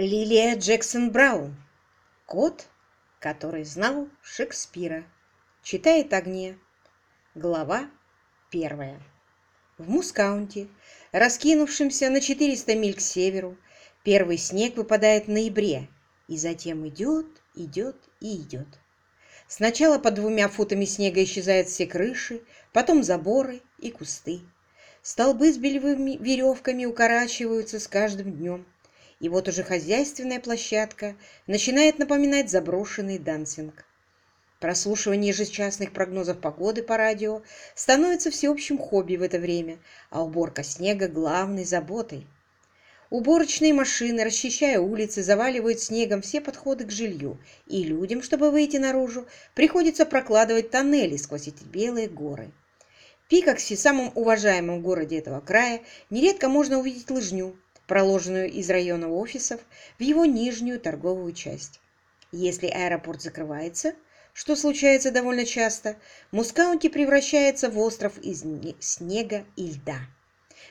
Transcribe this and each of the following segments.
Лилия Джексон Браун. Кот, который знал Шекспира. Читает огне. Глава первая. В Мускаунте, раскинувшемся на 400 миль к северу, первый снег выпадает в ноябре и затем идет, идет и идет. Сначала под двумя футами снега исчезают все крыши, потом заборы и кусты. Столбы с бельевыми веревками укорачиваются с каждым днем. И вот уже хозяйственная площадка начинает напоминать заброшенный дансинг. Прослушивание ежечасных прогнозов погоды по радио становится всеобщим хобби в это время, а уборка снега – главной заботой. Уборочные машины, расчищая улицы, заваливают снегом все подходы к жилью, и людям, чтобы выйти наружу, приходится прокладывать тоннели сквозь эти белые горы. В Пикоксе, самом уважаемом городе этого края, нередко можно увидеть лыжню, проложенную из района офисов в его нижнюю торговую часть. Если аэропорт закрывается, что случается довольно часто, Мускаунти превращается в остров из снега и льда.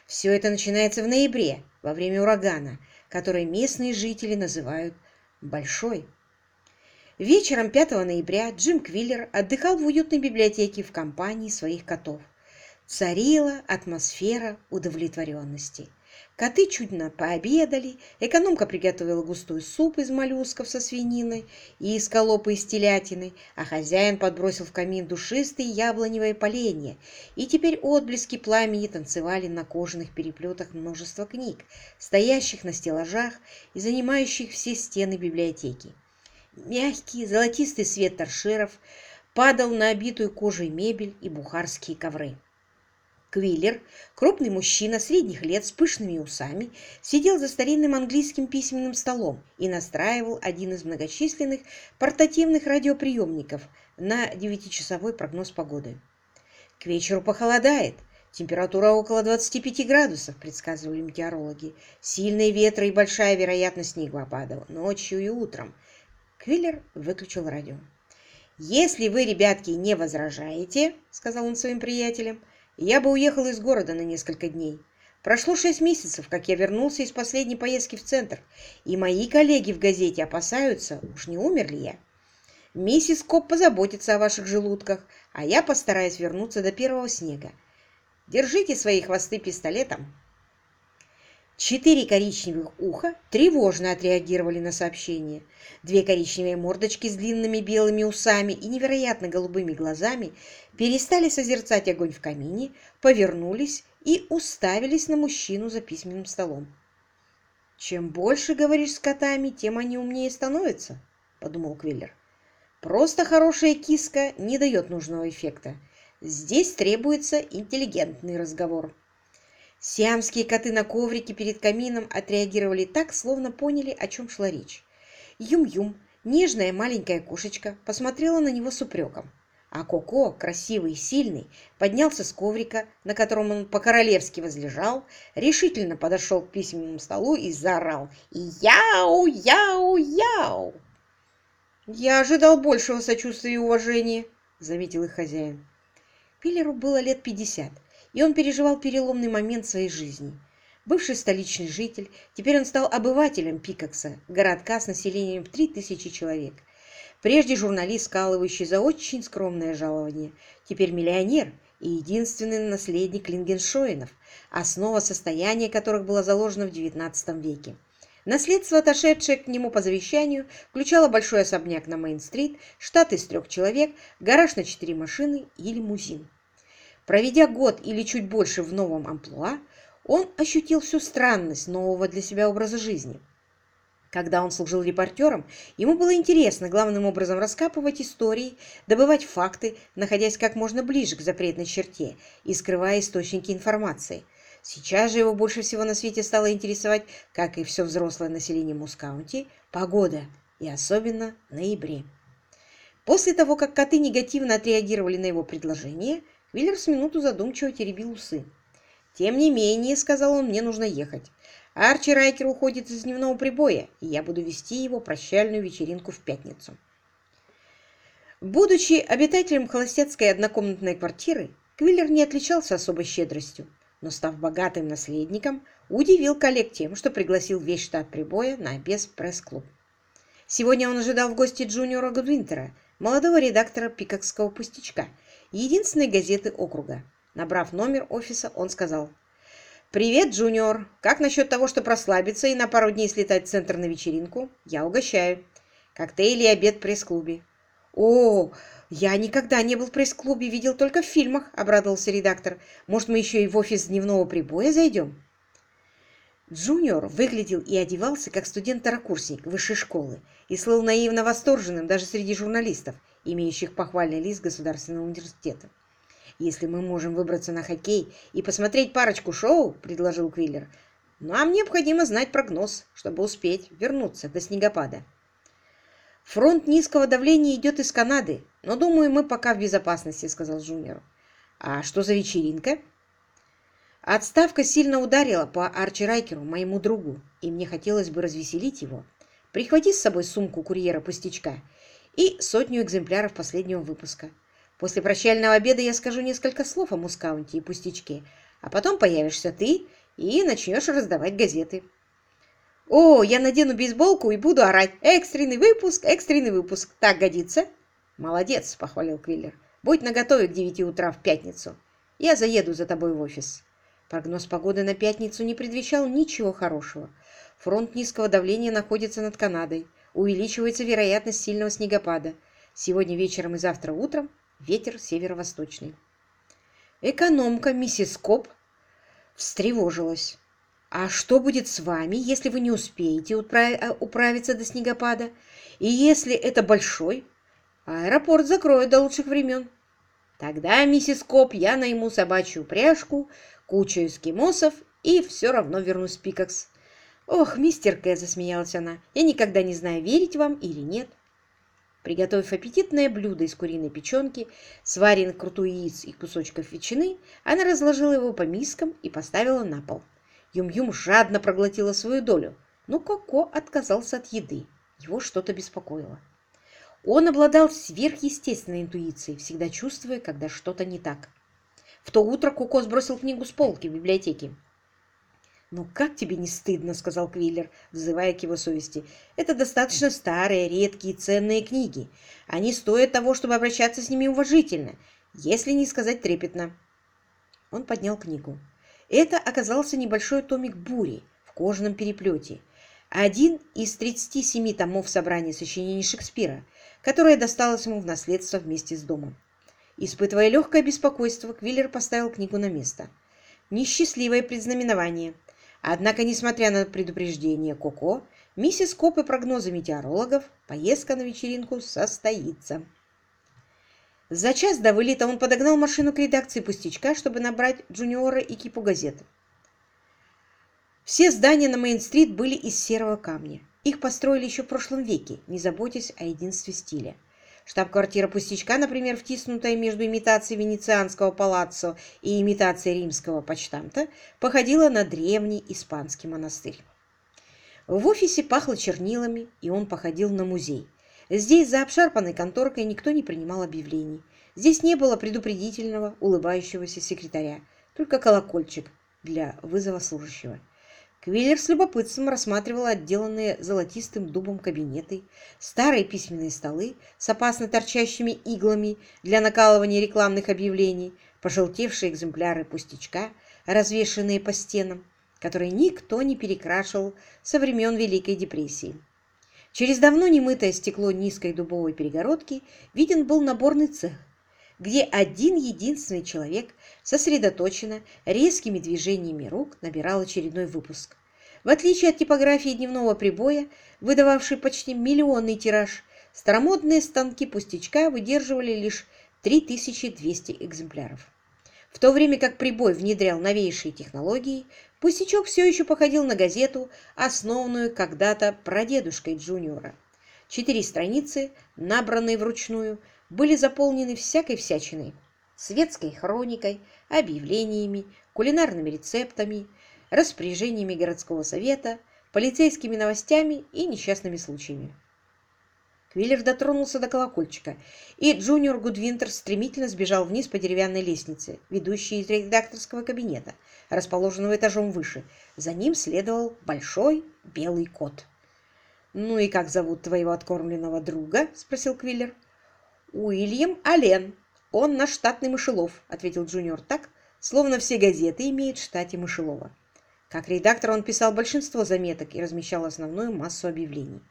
Все это начинается в ноябре, во время урагана, который местные жители называют «большой». Вечером 5 ноября Джим Квиллер отдыхал в уютной библиотеке в компании своих котов. Царила атмосфера удовлетворенности. Коты чудно пообедали, экономка приготовила густой суп из моллюсков со свининой и из колопы из телятины, а хозяин подбросил в камин душистые яблоневые поленья, и теперь отблески пламени танцевали на кожаных переплетах множества книг, стоящих на стеллажах и занимающих все стены библиотеки. Мягкий золотистый свет торшеров падал на обитую кожей мебель и бухарские ковры. Квиллер, крупный мужчина средних лет с пышными усами, сидел за старинным английским письменным столом и настраивал один из многочисленных портативных радиоприемников на девятичасовой прогноз погоды. К вечеру похолодает. Температура около 25 градусов, предсказывали метеорологи. Сильные ветры и большая вероятность снегопада ночью и утром. Квиллер выключил радио. «Если вы, ребятки, не возражаете, — сказал он своим приятелям, — я бы уехал из города на несколько дней. Прошло шесть месяцев, как я вернулся из последней поездки в центр, и мои коллеги в газете опасаются, уж не умер ли я. Миссис Коп позаботится о ваших желудках, а я постараюсь вернуться до первого снега. Держите свои хвосты пистолетом. Четыре коричневых уха тревожно отреагировали на сообщение. Две коричневые мордочки с длинными белыми усами и невероятно голубыми глазами перестали созерцать огонь в камине, повернулись и уставились на мужчину за письменным столом. «Чем больше говоришь с котами, тем они умнее становятся», — подумал Квиллер. «Просто хорошая киска не дает нужного эффекта. Здесь требуется интеллигентный разговор». Сиамские коты на коврике перед камином отреагировали так, словно поняли, о чем шла речь. Юм-Юм, нежная маленькая кошечка, посмотрела на него с упреком. А Коко, красивый и сильный, поднялся с коврика, на котором он по-королевски возлежал, решительно подошел к письменному столу и заорал «Яу! Яу! Яу!» «Я ожидал большего сочувствия и уважения», — заметил их хозяин. Пиллеру было лет пятьдесят, и он переживал переломный момент своей жизни. Бывший столичный житель, теперь он стал обывателем Пикакса, городка с населением в 3000 человек. Прежде журналист, скалывающий за очень скромное жалование, теперь миллионер и единственный наследник Лингеншоинов, основа состояния которых была заложена в XIX веке. Наследство, отошедшее к нему по завещанию, включало большой особняк на Мейн-стрит, штат из трех человек, гараж на четыре машины и лимузин. Проведя год или чуть больше в новом амплуа, он ощутил всю странность нового для себя образа жизни. Когда он служил репортером, ему было интересно главным образом раскапывать истории, добывать факты, находясь как можно ближе к запретной черте и скрывая источники информации. Сейчас же его больше всего на свете стало интересовать, как и все взрослое население Мускаунти, погода, и особенно в ноябре. После того, как коты негативно отреагировали на его предложение, Виллер с минуту задумчиво теребил усы. «Тем не менее», — сказал он, — «мне нужно ехать. Арчи Райкер уходит из дневного прибоя, и я буду вести его прощальную вечеринку в пятницу». Будучи обитателем холостяцкой однокомнатной квартиры, Квиллер не отличался особой щедростью. но, став богатым наследником, удивил коллег тем, что пригласил весь штат прибоя на обед в пресс-клуб. Сегодня он ожидал в гости Джуниора Гудвинтера, молодого редактора «Пикакского пустячка», единственной газеты округа. Набрав номер офиса, он сказал, «Привет, Джуниор! Как насчет того, чтобы расслабиться и на пару дней слетать в центр на вечеринку? Я угощаю. Коктейли и обед в пресс-клубе». «О, я никогда не был в пресс-клубе, видел только в фильмах», — обрадовался редактор. «Может, мы еще и в офис дневного прибоя зайдем?» Джуниор выглядел и одевался как студент-второкурсник высшей школы и слыл наивно восторженным даже среди журналистов, имеющих похвальный лист Государственного университета. «Если мы можем выбраться на хоккей и посмотреть парочку шоу», — предложил Квиллер, — «нам необходимо знать прогноз, чтобы успеть вернуться до снегопада». «Фронт низкого давления идет из Канады, но, думаю, мы пока в безопасности», — сказал Джуниор. «А что за вечеринка?» Отставка сильно ударила по Арчи Райкеру, моему другу, и мне хотелось бы развеселить его. Прихвати с собой сумку курьера-пустячка и сотню экземпляров последнего выпуска. После прощального обеда я скажу несколько слов о Мускаунте и пустячке, а потом появишься ты и начнешь раздавать газеты. «О, я надену бейсболку и буду орать! Экстренный выпуск, экстренный выпуск! Так годится?» «Молодец!» — похвалил Квиллер. «Будь наготове к девяти утра в пятницу. Я заеду за тобой в офис». Прогноз погоды на пятницу не предвещал ничего хорошего. Фронт низкого давления находится над Канадой. Увеличивается вероятность сильного снегопада. Сегодня вечером и завтра утром ветер северо-восточный. Экономка миссис Коп встревожилась. «А что будет с вами, если вы не успеете э, управиться до снегопада? И если это большой? Аэропорт закроют до лучших времен». «Тогда, миссис Коп, я найму собачью пряжку, кучу эскимосов и все равно вернусь в Пикакс. «Ох, мистер Кэ!» – засмеялась она. «Я никогда не знаю, верить вам или нет». Приготовив аппетитное блюдо из куриной печенки, сваренных крутую яиц и кусочков ветчины, она разложила его по мискам и поставила на пол. Юм-Юм жадно проглотила свою долю, но Коко отказался от еды. Его что-то беспокоило. Он обладал сверхъестественной интуицией, всегда чувствуя, когда что-то не так. В то утро Куко сбросил книгу с полки в библиотеке. «Ну как тебе не стыдно?» — сказал Квиллер, взывая к его совести. «Это достаточно старые, редкие, ценные книги. Они стоят того, чтобы обращаться с ними уважительно, если не сказать трепетно». Он поднял книгу. Это оказался небольшой томик «Бури» в кожаном переплете. Один из 37 томов собрания сочинений Шекспира, которое досталось ему в наследство вместе с домом. Испытывая легкое беспокойство, Квиллер поставил книгу на место. Несчастливое предзнаменование. Однако, несмотря на предупреждение Коко, миссис Коп и прогнозы метеорологов, поездка на вечеринку состоится. За час до вылета он подогнал машину к редакции «Пустячка», чтобы набрать Джуниора и кипу газет. Все здания на Мейн-стрит были из серого камня. Их построили еще в прошлом веке, не заботясь о единстве стиля. Штаб-квартира пустячка, например, втиснутая между имитацией венецианского палаццо и имитацией римского почтамта, походила на древний испанский монастырь. В офисе пахло чернилами, и он походил на музей. Здесь за обшарпанной конторкой никто не принимал объявлений. Здесь не было предупредительного, улыбающегося секретаря, только колокольчик для вызова служащего. Квиллер с любопытством рассматривал отделанные золотистым дубом кабинеты, старые письменные столы с опасно торчащими иглами для накалывания рекламных объявлений, пожелтевшие экземпляры пустячка, развешенные по стенам, которые никто не перекрашивал со времен Великой депрессии. Через давно немытое стекло низкой дубовой перегородки виден был наборный цех, где один единственный человек сосредоточенно, резкими движениями рук набирал очередной выпуск. В отличие от типографии дневного прибоя, выдававшей почти миллионный тираж, старомодные станки пустячка выдерживали лишь 3200 экземпляров. В то время как прибой внедрял новейшие технологии, пустячок все еще походил на газету, основанную когда-то прадедушкой Джуниора. Четыре страницы, набранные вручную, были заполнены всякой всячиной. Светской хроникой, объявлениями, кулинарными рецептами, распоряжениями городского совета, полицейскими новостями и несчастными случаями. Квиллер дотронулся до колокольчика, и Джуниор Гудвинтер стремительно сбежал вниз по деревянной лестнице, ведущей из редакторского кабинета, расположенного этажом выше. За ним следовал большой белый кот. «Ну и как зовут твоего откормленного друга?» – спросил Квиллер. «Уильям Аллен. Он наш штатный мышелов», – ответил Джуниор так, словно все газеты имеют в штате мышелова. Как редактор он писал большинство заметок и размещал основную массу объявлений.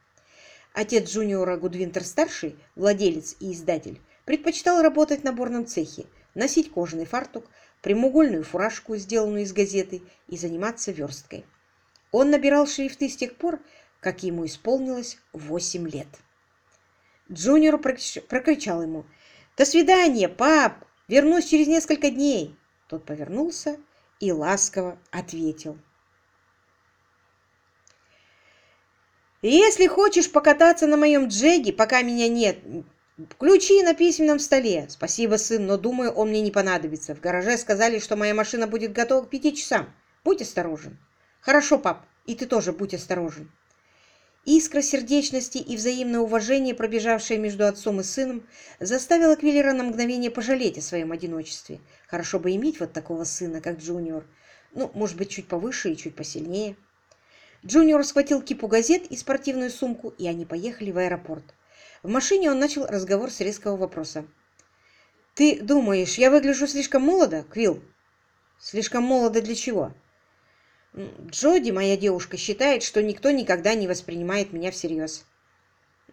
Отец Джуниора Гудвинтер-старший, владелец и издатель, предпочитал работать в наборном цехе, носить кожаный фартук, прямоугольную фуражку, сделанную из газеты, и заниматься версткой. Он набирал шрифты с тех пор, как ему исполнилось восемь лет. Джуниор прокричал ему «До свидания, пап! Вернусь через несколько дней!» Тот повернулся и ласково ответил Если хочешь покататься на моем джеге, пока меня нет, ключи на письменном столе. Спасибо, сын, но думаю, он мне не понадобится. В гараже сказали, что моя машина будет готова к пяти часам. Будь осторожен. Хорошо, пап, и ты тоже будь осторожен. Искра сердечности и взаимное уважение, пробежавшее между отцом и сыном, заставила Квиллера на мгновение пожалеть о своем одиночестве. Хорошо бы иметь вот такого сына, как Джуниор. Ну, может быть, чуть повыше и чуть посильнее. Джуниор схватил кипу газет и спортивную сумку, и они поехали в аэропорт. В машине он начал разговор с резкого вопроса. «Ты думаешь, я выгляжу слишком молодо, Квилл?» «Слишком молодо для чего?» «Джоди, моя девушка, считает, что никто никогда не воспринимает меня всерьез».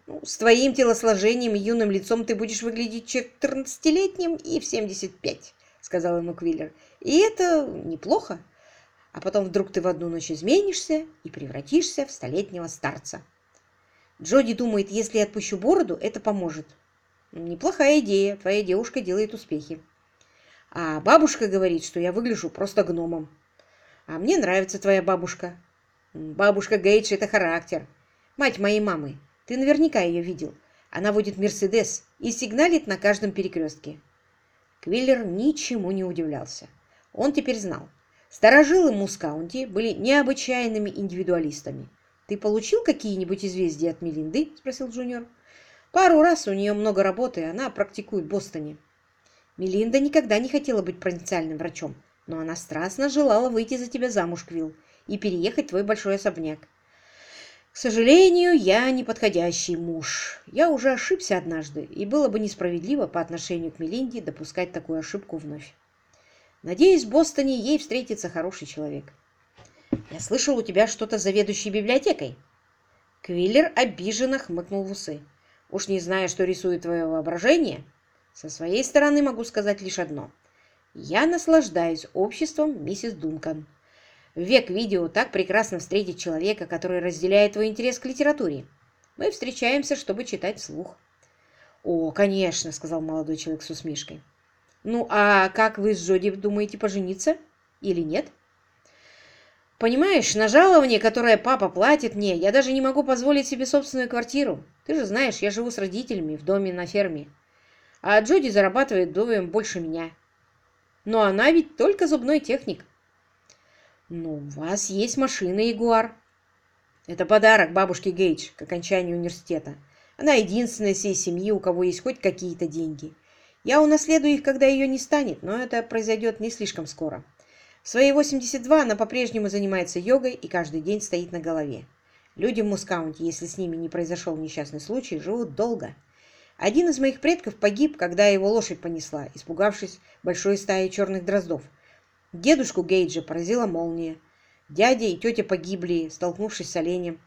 Ну, «С твоим телосложением и юным лицом ты будешь выглядеть четырнадцатилетним и в 75», — сказал ему Квиллер. «И это неплохо а потом вдруг ты в одну ночь изменишься и превратишься в столетнего старца. Джоди думает, если я отпущу бороду, это поможет. Неплохая идея, твоя девушка делает успехи. А бабушка говорит, что я выгляжу просто гномом. А мне нравится твоя бабушка. Бабушка Гейдж – это характер. Мать моей мамы, ты наверняка ее видел. Она водит Мерседес и сигналит на каждом перекрестке. Квиллер ничему не удивлялся. Он теперь знал, Старожилы Мускаунти были необычайными индивидуалистами. «Ты получил какие-нибудь известия от Мелинды?» – спросил Джуниор. «Пару раз у нее много работы, она практикует в Бостоне». Мелинда никогда не хотела быть провинциальным врачом, но она страстно желала выйти за тебя замуж, Квилл, и переехать в твой большой особняк. К сожалению, я неподходящий муж. Я уже ошибся однажды, и было бы несправедливо по отношению к Мелинде допускать такую ошибку вновь. Надеюсь, в Бостоне ей встретится хороший человек. Я слышал, у тебя что-то заведующей библиотекой. Квиллер обиженно хмыкнул в усы. Уж не знаю, что рисует твое воображение. Со своей стороны могу сказать лишь одно. Я наслаждаюсь обществом миссис Дункан. В век видео так прекрасно встретить человека, который разделяет твой интерес к литературе. Мы встречаемся, чтобы читать вслух. «О, конечно», — сказал молодой человек с усмешкой. Ну, а как вы с Джоди думаете пожениться? Или нет? Понимаешь, на жалование, которое папа платит мне, я даже не могу позволить себе собственную квартиру. Ты же знаешь, я живу с родителями в доме на ферме. А Джоди зарабатывает вдвоем больше меня. Но она ведь только зубной техник. Ну, у вас есть машина Ягуар. Это подарок бабушке Гейдж к окончанию университета. Она единственная из всей семьи, у кого есть хоть какие-то деньги. Я унаследую их, когда ее не станет, но это произойдет не слишком скоро. В свои 82 она по-прежнему занимается йогой и каждый день стоит на голове. Люди в Мускаунте, если с ними не произошел несчастный случай, живут долго. Один из моих предков погиб, когда его лошадь понесла, испугавшись большой стаи черных дроздов. Дедушку Гейджа поразила молния. Дядя и тетя погибли, столкнувшись с оленем.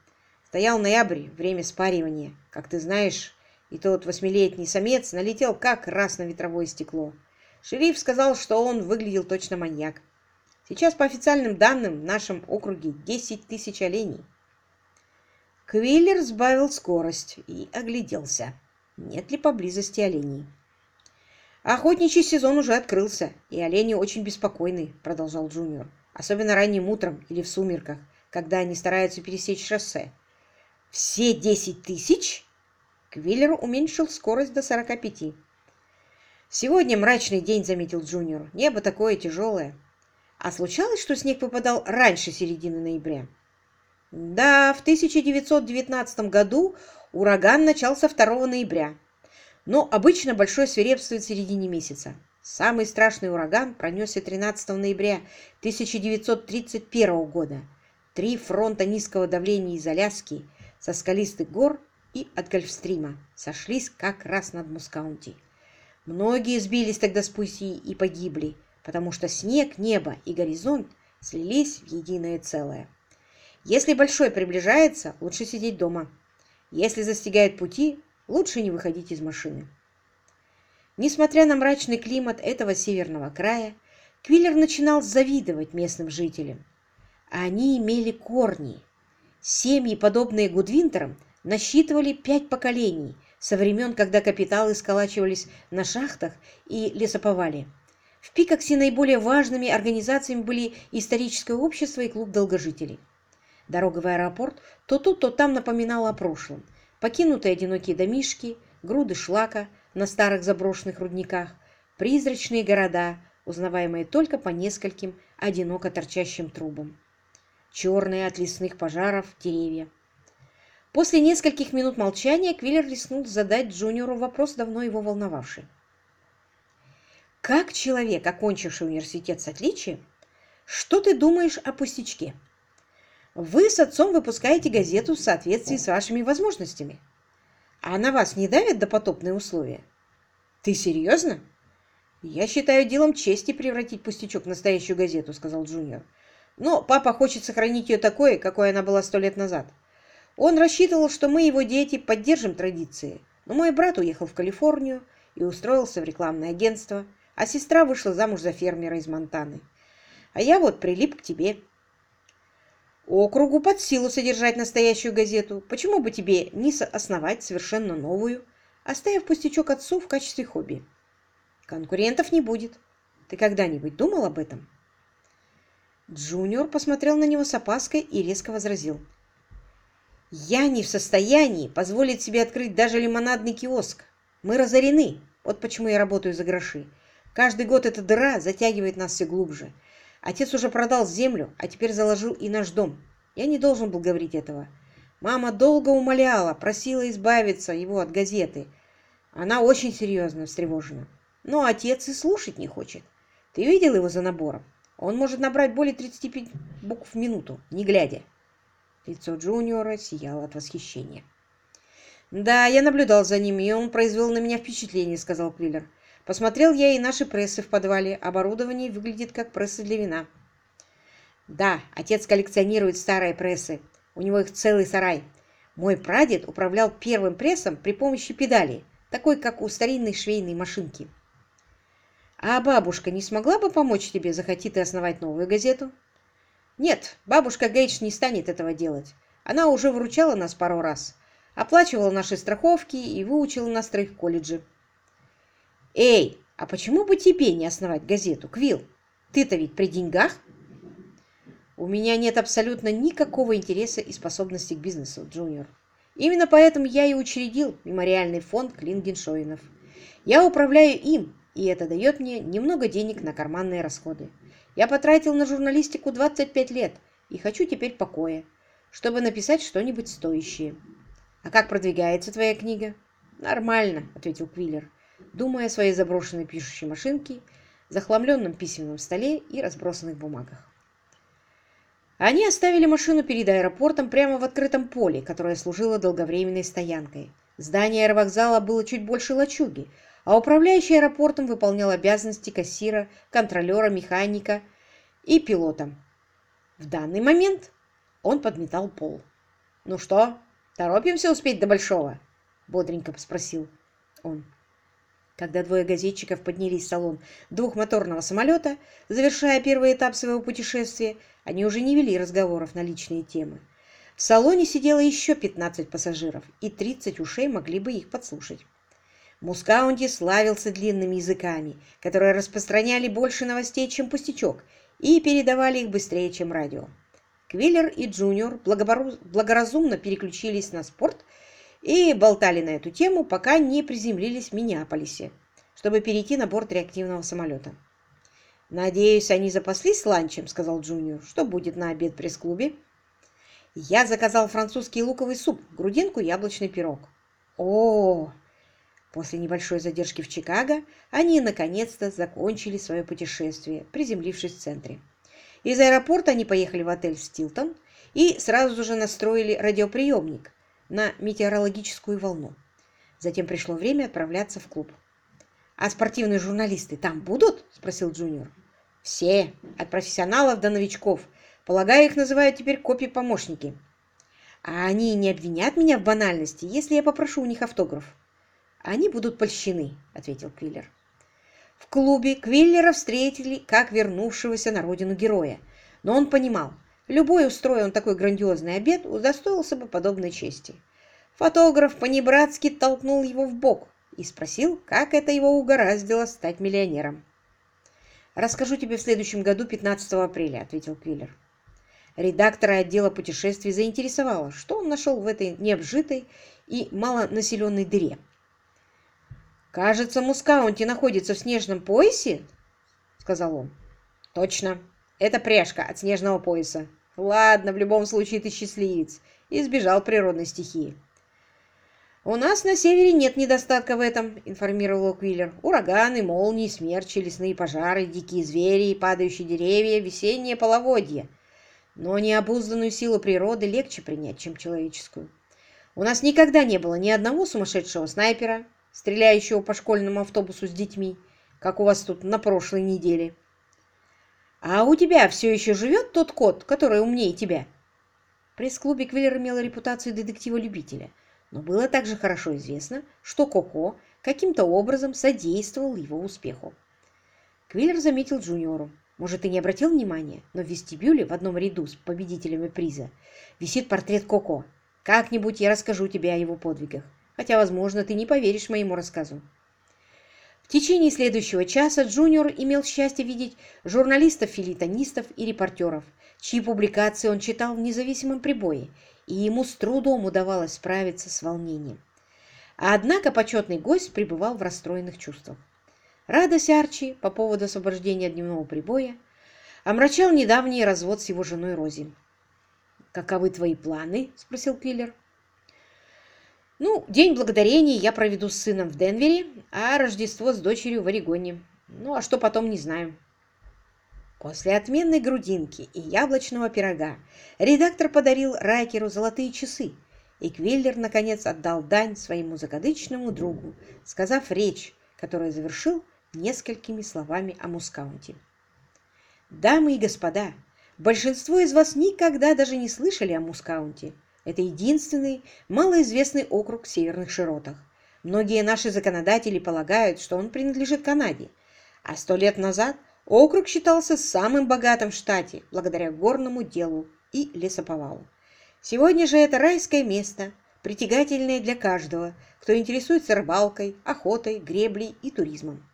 Стоял ноябрь, время спаривания. Как ты знаешь, и тот восьмилетний самец налетел как раз на ветровое стекло. Шериф сказал, что он выглядел точно маньяк. Сейчас, по официальным данным, в нашем округе 10 тысяч оленей. Квиллер сбавил скорость и огляделся. Нет ли поблизости оленей? «Охотничий сезон уже открылся, и олени очень беспокойны», — продолжал Джуниор. «Особенно ранним утром или в сумерках, когда они стараются пересечь шоссе». «Все десять тысяч?» Квиллер уменьшил скорость до 45. «Сегодня мрачный день», — заметил Джуниор. «Небо такое тяжелое». «А случалось, что снег выпадал раньше середины ноября?» Да, в 1919 году ураган начался 2 ноября, но обычно большой свирепствует в середине месяца. Самый страшный ураган пронесся 13 ноября 1931 года. Три фронта низкого давления из Аляски, со скалистых гор и от Гольфстрима сошлись как раз над Мускаунти. Многие сбились тогда с пути и погибли, потому что снег, небо и горизонт слились в единое целое. Если большой приближается, лучше сидеть дома. Если застигает пути, лучше не выходить из машины. Несмотря на мрачный климат этого северного края, Квиллер начинал завидовать местным жителям. Они имели корни. Семьи, подобные Гудвинтерам, насчитывали пять поколений со времен, когда капиталы сколачивались на шахтах и лесоповале. В Пикоксе наиболее важными организациями были историческое общество и клуб долгожителей. Дорога в аэропорт то тут, то там напоминала о прошлом. Покинутые одинокие домишки, груды шлака на старых заброшенных рудниках, призрачные города, узнаваемые только по нескольким одиноко торчащим трубам. Черные от лесных пожаров деревья. После нескольких минут молчания Квиллер рискнул задать Джуниору вопрос, давно его волновавший. «Как человек, окончивший университет с отличием, что ты думаешь о пустячке? Вы с отцом выпускаете газету в соответствии с вашими возможностями. А на вас не давят допотопные условия? Ты серьезно? Я считаю делом чести превратить пустячок в настоящую газету, сказал Джуниор. Но папа хочет сохранить ее такой, какой она была сто лет назад. Он рассчитывал, что мы, его дети, поддержим традиции. Но мой брат уехал в Калифорнию и устроился в рекламное агентство, а сестра вышла замуж за фермера из Монтаны. А я вот прилип к тебе. Округу под силу содержать настоящую газету. Почему бы тебе не основать совершенно новую, оставив пустячок отцу в качестве хобби? Конкурентов не будет. Ты когда-нибудь думал об этом? Джуниор посмотрел на него с опаской и резко возразил. — я не в состоянии позволить себе открыть даже лимонадный киоск. Мы разорены. Вот почему я работаю за гроши. Каждый год эта дыра затягивает нас все глубже. Отец уже продал землю, а теперь заложил и наш дом. Я не должен был говорить этого. Мама долго умоляла, просила избавиться его от газеты. Она очень серьезно встревожена. Но отец и слушать не хочет. Ты видел его за набором? Он может набрать более 35 букв в минуту, не глядя. Лицо Джуниора сияло от восхищения. «Да, я наблюдал за ним, и он произвел на меня впечатление», — сказал Квиллер. «Посмотрел я и наши прессы в подвале. Оборудование выглядит как прессы для вина». «Да, отец коллекционирует старые прессы. У него их целый сарай. Мой прадед управлял первым прессом при помощи педали, такой, как у старинной швейной машинки». «А бабушка не смогла бы помочь тебе, захоти ты основать новую газету?» Нет, бабушка Гейдж не станет этого делать. Она уже выручала нас пару раз. Оплачивала наши страховки и выучила нас в колледже. Эй, а почему бы тебе не основать газету, Квилл? Ты-то ведь при деньгах? У меня нет абсолютно никакого интереса и способности к бизнесу, Джуниор. Именно поэтому я и учредил мемориальный фонд Клингеншоинов. Я управляю им, и это дает мне немного денег на карманные расходы. Я потратил на журналистику 25 лет и хочу теперь покоя, чтобы написать что-нибудь стоящее. А как продвигается твоя книга? Нормально, ответил Квиллер, думая о своей заброшенной пишущей машинке, захламленном письменном столе и разбросанных бумагах. Они оставили машину перед аэропортом прямо в открытом поле, которое служило долговременной стоянкой. Здание аэровокзала было чуть больше лачуги, а управляющий аэропортом выполнял обязанности кассира, контролера, механика и пилота. В данный момент он подметал пол. «Ну что, торопимся успеть до Большого?» — бодренько спросил он. Когда двое газетчиков поднялись в салон двухмоторного самолета, завершая первый этап своего путешествия, они уже не вели разговоров на личные темы. В салоне сидело еще 15 пассажиров, и 30 ушей могли бы их подслушать. Мускаунти славился длинными языками, которые распространяли больше новостей, чем пустячок, и передавали их быстрее, чем радио. Квиллер и Джуниор благоразумно переключились на спорт и болтали на эту тему, пока не приземлились в Миннеаполисе, чтобы перейти на борт реактивного самолета. «Надеюсь, они запаслись ланчем», — сказал Джуниор. «Что будет на обед в пресс-клубе?» Я заказал французский луковый суп, грудинку, яблочный пирог. О, После небольшой задержки в Чикаго они наконец-то закончили свое путешествие, приземлившись в центре. Из аэропорта они поехали в отель Стилтон и сразу же настроили радиоприемник на метеорологическую волну. Затем пришло время отправляться в клуб. «А спортивные журналисты там будут?» – спросил Джуниор. «Все, от профессионалов до новичков. Полагаю, их называют теперь копии-помощники. А они не обвинят меня в банальности, если я попрошу у них автограф?» «Они будут польщены», — ответил Квиллер. В клубе Квиллера встретили как вернувшегося на родину героя, но он понимал, любой устроил он такой грандиозный обед, удостоился бы подобной чести. Фотограф по-небратски толкнул его в бок и спросил, как это его угораздило стать миллионером. «Расскажу тебе в следующем году, 15 апреля», — ответил Квиллер. Редактора отдела путешествий заинтересовало, что он нашел в этой необжитой и малонаселенной дыре. «Кажется, Мускаунти находится в снежном поясе?» — сказал он. «Точно. Это пряжка от снежного пояса. Ладно, в любом случае ты счастливец. Избежал природной стихии». «У нас на севере нет недостатка в этом», — информировал Квиллер. «Ураганы, молнии, смерчи, лесные пожары, дикие звери, падающие деревья, весеннее половодье. Но необузданную силу природы легче принять, чем человеческую. У нас никогда не было ни одного сумасшедшего снайпера, стреляющего по школьному автобусу с детьми, как у вас тут на прошлой неделе. А у тебя все еще живет тот кот, который умнее тебя? Пресс-клубе Квиллер имел репутацию детектива-любителя, но было также хорошо известно, что Коко каким-то образом содействовал его успеху. Квиллер заметил Джуниору. Может, ты не обратил внимания, но в вестибюле в одном ряду с победителями приза висит портрет Коко. Как-нибудь я расскажу тебе о его подвигах хотя, возможно, ты не поверишь моему рассказу. В течение следующего часа Джуниор имел счастье видеть журналистов, фельетонистов и репортеров, чьи публикации он читал в независимом прибое, и ему с трудом удавалось справиться с волнением. Однако почетный гость пребывал в расстроенных чувствах. Радость Арчи по поводу освобождения дневного прибоя омрачал недавний развод с его женой Рози. «Каковы твои планы?» – спросил Киллер. Ну, День Благодарения я проведу с сыном в Денвере, а Рождество с дочерью в Орегоне. Ну, а что потом, не знаю. После отменной грудинки и яблочного пирога редактор подарил Райкеру золотые часы, и Квиллер, наконец, отдал дань своему закадычному другу, сказав речь, которую завершил несколькими словами о Мускаунте. «Дамы и господа, большинство из вас никогда даже не слышали о Мускаунте. Это единственный малоизвестный округ в северных широтах. Многие наши законодатели полагают, что он принадлежит Канаде, а сто лет назад округ считался самым богатым в штате благодаря горному делу и лесоповалу. Сегодня же это райское место, притягательное для каждого, кто интересуется рыбалкой, охотой, греблей и туризмом.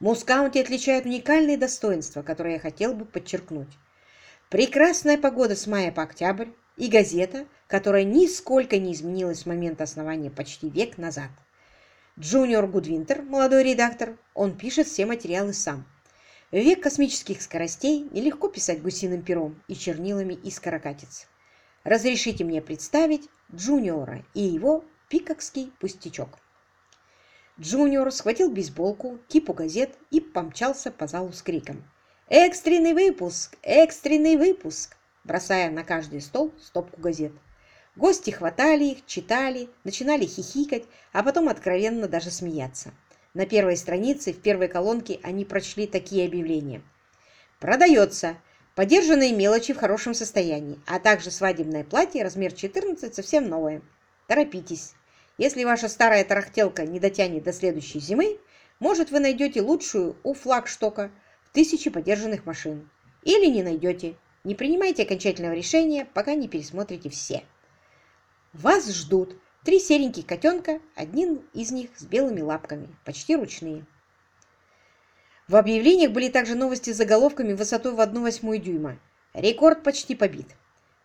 Мускаунти отличают уникальные достоинства, которые я хотел бы подчеркнуть. Прекрасная погода с мая по октябрь, и газета, которая нисколько не изменилась с момента основания почти век назад. Джуниор Гудвинтер, молодой редактор, он пишет все материалы сам. В век космических скоростей нелегко писать гусиным пером и чернилами из каракатиц. Разрешите мне представить Джуниора и его пикокский пустячок. Джуниор схватил бейсболку, кипу газет и помчался по залу с криком. «Экстренный выпуск! Экстренный выпуск!» Бросая на каждый стол стопку газет. Гости хватали их, читали, начинали хихикать, а потом откровенно даже смеяться. На первой странице, в первой колонке, они прочли такие объявления. «Продается! Подержанные мелочи в хорошем состоянии, а также свадебное платье, размер 14, совсем новое. Торопитесь! Если ваша старая тарахтелка не дотянет до следующей зимы, может, вы найдете лучшую у флагштока в тысячи подержанных машин. Или не найдете, не принимайте окончательного решения, пока не пересмотрите все. Вас ждут три сереньких котенка, один из них с белыми лапками, почти ручные. В объявлениях были также новости с заголовками высотой в 1,8 дюйма. Рекорд почти побит.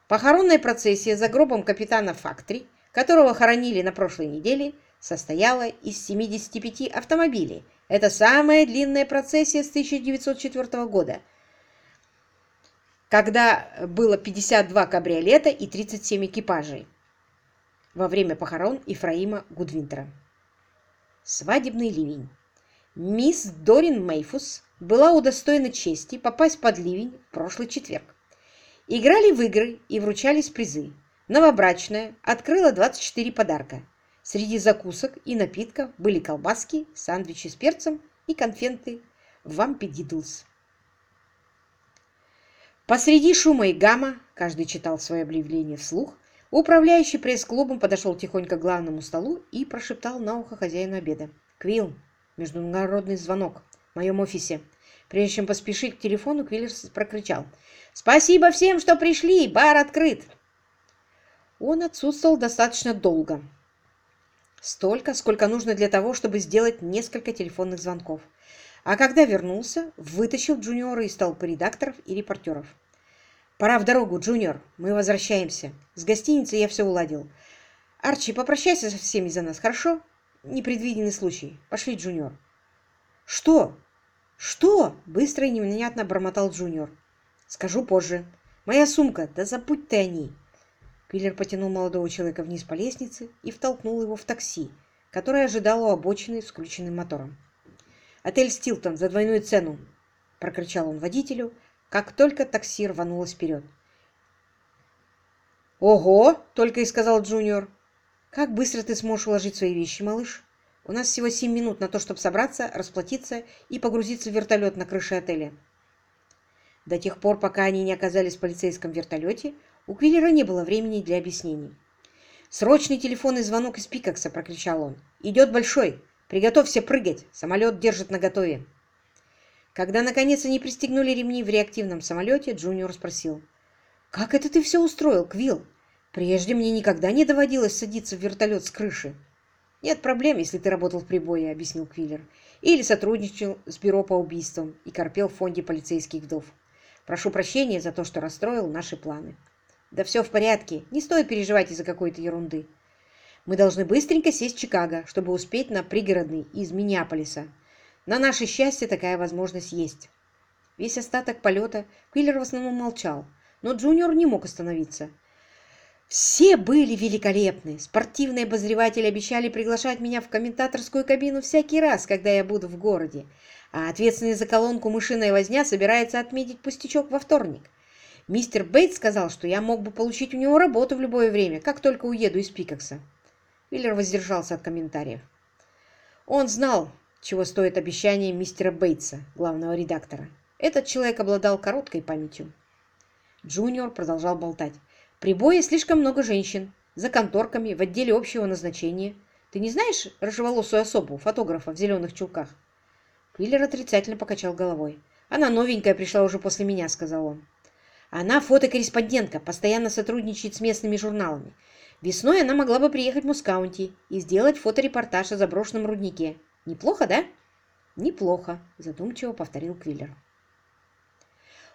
Похоронная процессия за гробом капитана Фактри, которого хоронили на прошлой неделе, состояла из 75 автомобилей. Это самая длинная процессия с 1904 года – когда было 52 кабриолета и 37 экипажей во время похорон Ифраима Гудвинтера. Свадебный ливень. Мисс Дорин Мейфус была удостоена чести попасть под ливень в прошлый четверг. Играли в игры и вручались призы. Новобрачная открыла 24 подарка. Среди закусок и напитков были колбаски, сандвичи с перцем и конфеты «Вампи Дидлс». Посреди шума и гамма, каждый читал свое объявление вслух, управляющий пресс-клубом подошел тихонько к главному столу и прошептал на ухо хозяину обеда. «Квилл, международный звонок в моем офисе». Прежде чем поспешить к телефону, Квиллерс прокричал. «Спасибо всем, что пришли! Бар открыт!» Он отсутствовал достаточно долго. Столько, сколько нужно для того, чтобы сделать несколько телефонных звонков. А когда вернулся, вытащил Джуниора из толпы редакторов и репортеров. «Пора в дорогу, Джуниор. Мы возвращаемся. С гостиницы я все уладил. Арчи, попрощайся со всеми за нас, хорошо? Непредвиденный случай. Пошли, Джуниор». «Что? Что?» – быстро и невнятно бормотал Джуниор. «Скажу позже. Моя сумка. Да забудь ты о ней». Квиллер потянул молодого человека вниз по лестнице и втолкнул его в такси, которое ожидало у обочины с включенным мотором. «Отель Стилтон за двойную цену!» – прокричал он водителю, как только такси рванулось вперед. «Ого!» – только и сказал Джуниор. «Как быстро ты сможешь уложить свои вещи, малыш? У нас всего семь минут на то, чтобы собраться, расплатиться и погрузиться в вертолет на крыше отеля». До тех пор, пока они не оказались в полицейском вертолете, у Квиллера не было времени для объяснений. «Срочный телефонный звонок из Пикакса!» – прокричал он. «Идет большой! Приготовься прыгать! Самолет держит наготове!» Когда, наконец, они пристегнули ремни в реактивном самолете, Джуниор спросил. «Как это ты все устроил, Квилл? Прежде мне никогда не доводилось садиться в вертолет с крыши». «Нет проблем, если ты работал в прибое», — объяснил Квиллер. «Или сотрудничал с бюро по убийствам и корпел в фонде полицейских вдов. Прошу прощения за то, что расстроил наши планы». «Да все в порядке. Не стоит переживать из-за какой-то ерунды. Мы должны быстренько сесть в Чикаго, чтобы успеть на пригородный из Миннеаполиса. На наше счастье такая возможность есть». Весь остаток полета Квиллер в основном молчал, но Джуниор не мог остановиться. Все были великолепны. Спортивные обозреватели обещали приглашать меня в комментаторскую кабину всякий раз, когда я буду в городе. А ответственный за колонку «Мышиная возня» собирается отметить пустячок во вторник. Мистер Бейтс сказал, что я мог бы получить у него работу в любое время, как только уеду из Пикакса. Виллер воздержался от комментариев. Он знал, чего стоит обещание мистера Бейтса, главного редактора. Этот человек обладал короткой памятью. Джуниор продолжал болтать. «При бое слишком много женщин. За конторками, в отделе общего назначения. Ты не знаешь рыжеволосую особу, фотографа в зеленых чулках?» Квиллер отрицательно покачал головой. «Она новенькая пришла уже после меня», — сказал он. Она фотокорреспондентка, постоянно сотрудничает с местными журналами. Весной она могла бы приехать в Мускаунти и сделать фоторепортаж о заброшенном руднике. Неплохо, да? Неплохо, задумчиво повторил Квиллер.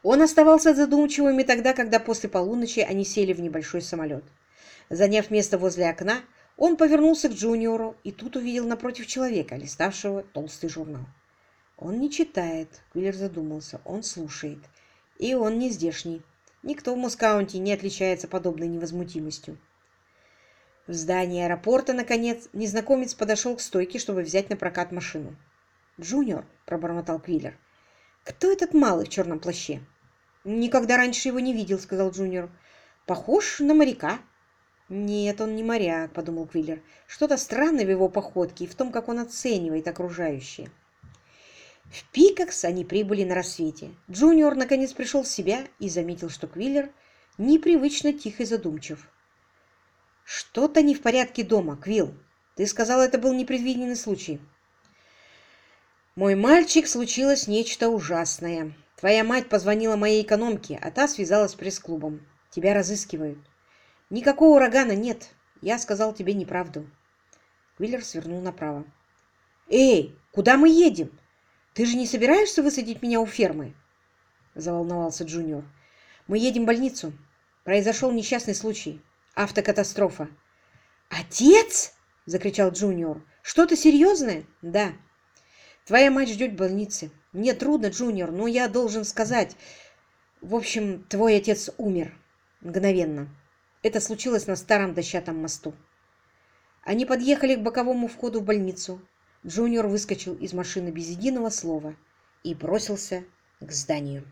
Он оставался задумчивым и тогда, когда после полуночи они сели в небольшой самолет. Заняв место возле окна, он повернулся к Джуниору и тут увидел напротив человека, листавшего толстый журнал. Он не читает, Квиллер задумался, он слушает. И он не здешний. Никто в Мускаунте не отличается подобной невозмутимостью. В здании аэропорта, наконец, незнакомец подошел к стойке, чтобы взять напрокат машину. «Джуниор», — пробормотал Квиллер, — «кто этот малый в черном плаще?» «Никогда раньше его не видел», — сказал Джуниор. «Похож на моряка». «Нет, он не моряк», — подумал Квиллер. «Что-то странное в его походке и в том, как он оценивает окружающее». В Пикакс они прибыли на рассвете. Джуниор наконец пришел в себя и заметил, что Квиллер непривычно тих и задумчив. «Что-то не в порядке дома, Квилл. Ты сказал, это был непредвиденный случай». «Мой мальчик, случилось нечто ужасное. Твоя мать позвонила моей экономке, а та связалась с пресс-клубом. Тебя разыскивают. Никакого урагана нет. Я сказал тебе неправду». Квиллер свернул направо. «Эй, куда мы едем?» «Ты же не собираешься высадить меня у фермы?» Заволновался Джуниор. «Мы едем в больницу. Произошел несчастный случай. Автокатастрофа». «Отец?» — закричал Джуниор. «Что-то серьезное?» «Да». «Твоя мать ждет в больнице. Мне трудно, Джуниор, но я должен сказать...» В общем, твой отец умер. Мгновенно. Это случилось на старом дощатом мосту. Они подъехали к боковому входу в больницу. Джуниор выскочил из машины без единого слова и бросился к зданию.